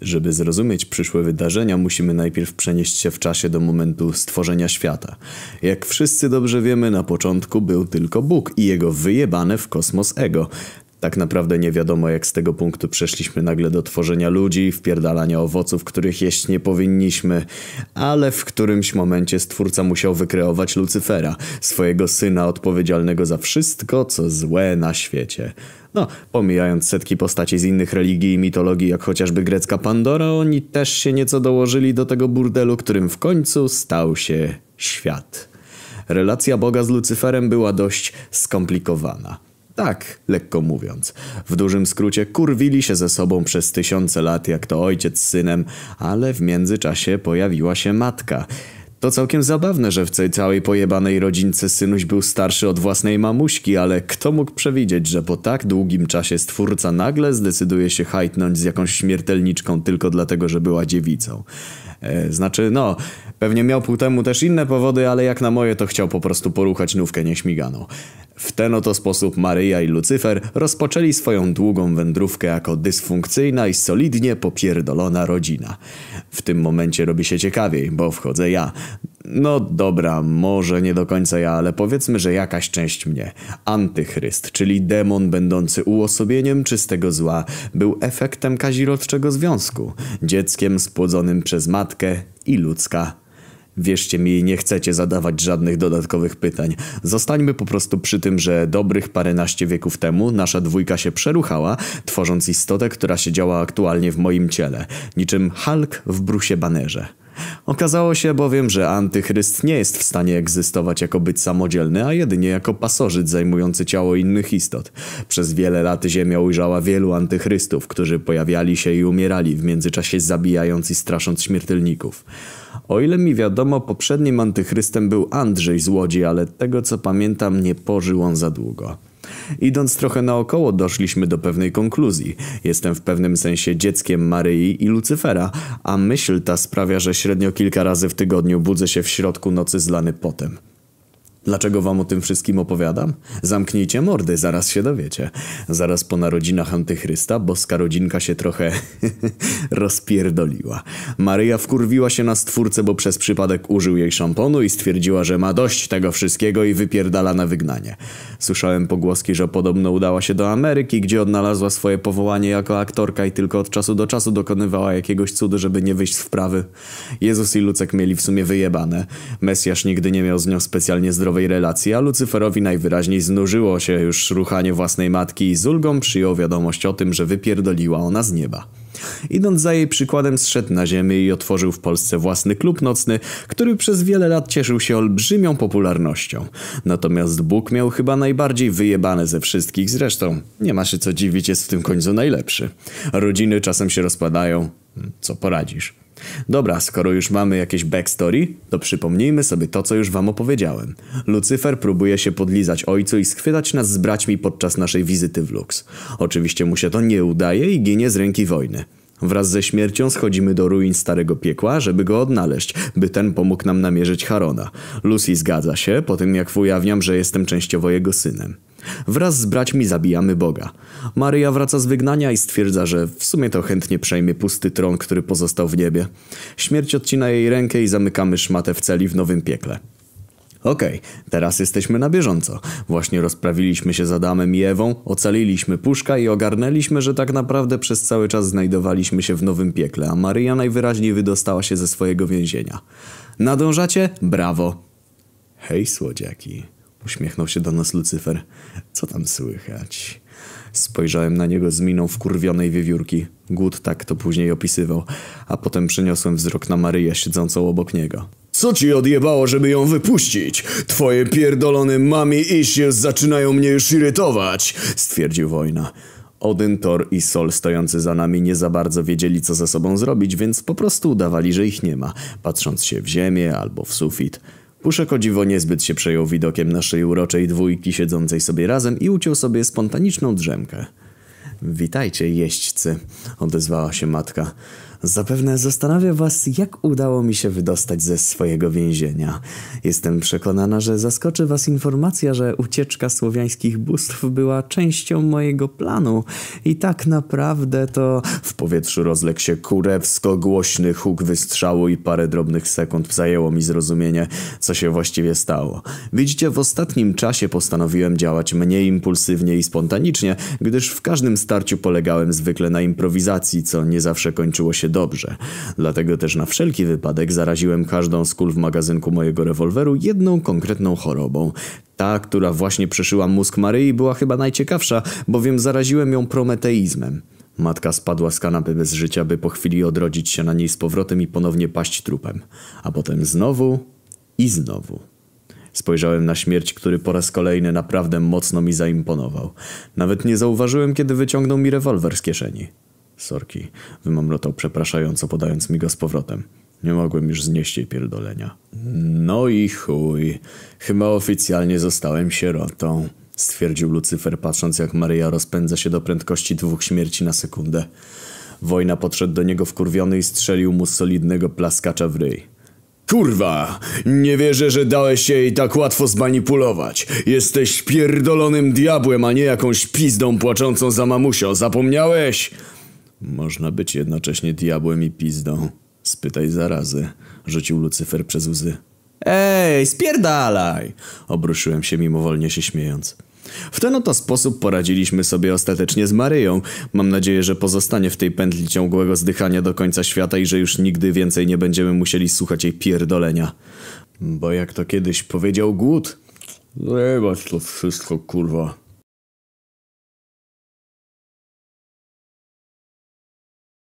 Żeby zrozumieć przyszłe wydarzenia, musimy najpierw przenieść się w czasie do momentu stworzenia świata. Jak wszyscy dobrze wiemy, na początku był tylko Bóg i jego wyjebane w kosmos ego. Tak naprawdę nie wiadomo, jak z tego punktu przeszliśmy nagle do tworzenia ludzi, wpierdalania owoców, których jeść nie powinniśmy, ale w którymś momencie stwórca musiał wykreować Lucyfera, swojego syna odpowiedzialnego za wszystko, co złe na świecie. No, pomijając setki postaci z innych religii i mitologii, jak chociażby grecka Pandora, oni też się nieco dołożyli do tego burdelu, którym w końcu stał się świat. Relacja Boga z Lucyferem była dość skomplikowana. Tak, lekko mówiąc. W dużym skrócie kurwili się ze sobą przez tysiące lat, jak to ojciec z synem, ale w międzyczasie pojawiła się matka. To całkiem zabawne, że w tej całej pojebanej rodzince synuś był starszy od własnej mamuśki, ale kto mógł przewidzieć, że po tak długim czasie stwórca nagle zdecyduje się hajtnąć z jakąś śmiertelniczką tylko dlatego, że była dziewicą. E, znaczy, no, pewnie miał pół temu też inne powody, ale jak na moje to chciał po prostu poruchać nówkę nieśmiganą. W ten oto sposób Maryja i Lucyfer rozpoczęli swoją długą wędrówkę jako dysfunkcyjna i solidnie popierdolona rodzina. W tym momencie robi się ciekawiej, bo wchodzę ja. No dobra, może nie do końca ja, ale powiedzmy, że jakaś część mnie. Antychryst, czyli demon będący uosobieniem czystego zła, był efektem kazirodczego związku. Dzieckiem spłodzonym przez matkę i ludzka Wierzcie mi, nie chcecie zadawać żadnych dodatkowych pytań. Zostańmy po prostu przy tym, że dobrych paręnaście wieków temu nasza dwójka się przeruchała, tworząc istotę, która siedziała aktualnie w moim ciele, niczym Hulk w brusie banerze. Okazało się bowiem, że antychryst nie jest w stanie egzystować jako byt samodzielny, a jedynie jako pasożyt zajmujący ciało innych istot. Przez wiele lat Ziemia ujrzała wielu antychrystów, którzy pojawiali się i umierali, w międzyczasie zabijając i strasząc śmiertelników. O ile mi wiadomo, poprzednim antychrystem był Andrzej z Łodzi, ale tego co pamiętam nie pożył on za długo. Idąc trochę naokoło doszliśmy do pewnej konkluzji. Jestem w pewnym sensie dzieckiem Maryi i Lucyfera, a myśl ta sprawia, że średnio kilka razy w tygodniu budzę się w środku nocy zlany potem. Dlaczego wam o tym wszystkim opowiadam? Zamknijcie mordy, zaraz się dowiecie. Zaraz po narodzinach Antychrysta boska rodzinka się trochę rozpierdoliła. Maryja wkurwiła się na stwórcę, bo przez przypadek użył jej szamponu i stwierdziła, że ma dość tego wszystkiego i wypierdala na wygnanie. Słyszałem pogłoski, że podobno udała się do Ameryki, gdzie odnalazła swoje powołanie jako aktorka i tylko od czasu do czasu dokonywała jakiegoś cudu, żeby nie wyjść z wprawy. Jezus i Lucek mieli w sumie wyjebane. Mesjasz nigdy nie miał z nią specjalnie zdrowych relacji, a Lucyferowi najwyraźniej znużyło się już ruchanie własnej matki i z ulgą przyjął wiadomość o tym, że wypierdoliła ona z nieba. Idąc za jej przykładem zszedł na ziemię i otworzył w Polsce własny klub nocny, który przez wiele lat cieszył się olbrzymią popularnością. Natomiast Bóg miał chyba najbardziej wyjebane ze wszystkich, zresztą nie ma się co dziwić, jest w tym końcu najlepszy. Rodziny czasem się rozpadają, co poradzisz. Dobra, skoro już mamy jakieś backstory, to przypomnijmy sobie to, co już wam opowiedziałem. Lucyfer próbuje się podlizać ojcu i schwytać nas z braćmi podczas naszej wizyty w Lux. Oczywiście mu się to nie udaje i ginie z ręki wojny. Wraz ze śmiercią schodzimy do ruin Starego Piekła, żeby go odnaleźć, by ten pomógł nam namierzyć Harona. Lucy zgadza się, po tym jak ujawniam, że jestem częściowo jego synem. Wraz z braćmi zabijamy Boga. Maryja wraca z wygnania i stwierdza, że w sumie to chętnie przejmie pusty tron, który pozostał w niebie. Śmierć odcina jej rękę i zamykamy szmatę w celi w nowym piekle. Okej, okay, teraz jesteśmy na bieżąco. Właśnie rozprawiliśmy się z Adamem i Ewą, ocaliliśmy puszka i ogarnęliśmy, że tak naprawdę przez cały czas znajdowaliśmy się w nowym piekle, a Maryja najwyraźniej wydostała się ze swojego więzienia. Nadążacie? Brawo! Hej, słodziaki. Uśmiechnął się do nas Lucyfer. Co tam słychać? Spojrzałem na niego z miną wkurwionej wiewiórki. Głód tak to później opisywał, a potem przeniosłem wzrok na Maryję siedzącą obok niego. Co ci odjebało, żeby ją wypuścić? Twoje pierdolone mami issues zaczynają mnie już irytować, stwierdził wojna. Odyn, Thor i Sol stojący za nami nie za bardzo wiedzieli co ze sobą zrobić, więc po prostu udawali, że ich nie ma, patrząc się w ziemię albo w sufit. Puszek o dziwo niezbyt się przejął widokiem naszej uroczej dwójki siedzącej sobie razem i uciął sobie spontaniczną drzemkę. Witajcie, jeźdźcy, odezwała się matka. Zapewne zastanawia Was, jak udało mi się wydostać ze swojego więzienia. Jestem przekonana, że zaskoczy Was informacja, że ucieczka słowiańskich bóstw była częścią mojego planu. I tak naprawdę to w powietrzu rozległ się kurewsko głośny huk wystrzału i parę drobnych sekund zajęło mi zrozumienie, co się właściwie stało. Widzicie, w ostatnim czasie postanowiłem działać mniej impulsywnie i spontanicznie, gdyż w każdym starciu polegałem zwykle na improwizacji, co nie zawsze kończyło się dobrze. Dlatego też na wszelki wypadek zaraziłem każdą z kul w magazynku mojego rewolweru jedną konkretną chorobą. Ta, która właśnie przeszyła mózg Maryi była chyba najciekawsza, bowiem zaraziłem ją prometeizmem. Matka spadła z kanapy bez życia, by po chwili odrodzić się na niej z powrotem i ponownie paść trupem. A potem znowu i znowu. Spojrzałem na śmierć, który po raz kolejny naprawdę mocno mi zaimponował. Nawet nie zauważyłem, kiedy wyciągnął mi rewolwer z kieszeni. Sorki, wymamrotał przepraszająco, podając mi go z powrotem. Nie mogłem już znieść jej pierdolenia. No i chuj. Chyba oficjalnie zostałem sierotą, stwierdził Lucyfer, patrząc jak Maryja rozpędza się do prędkości dwóch śmierci na sekundę. Wojna podszedł do niego wkurwiony i strzelił mu solidnego plaskacza w ryj. Kurwa, nie wierzę, że dałeś się jej tak łatwo zmanipulować. Jesteś pierdolonym diabłem, a nie jakąś pizdą płaczącą za mamusią. Zapomniałeś? Można być jednocześnie diabłem i pizdą. Spytaj zarazy, rzucił Lucyfer przez łzy. Ej, spierdalaj! Obruszyłem się mimowolnie się śmiejąc. W ten oto sposób poradziliśmy sobie ostatecznie z Maryją. Mam nadzieję, że pozostanie w tej pętli ciągłego zdychania do końca świata i że już nigdy więcej nie będziemy musieli słuchać jej pierdolenia. Bo jak to kiedyś powiedział głód, zjebać to wszystko, kurwa.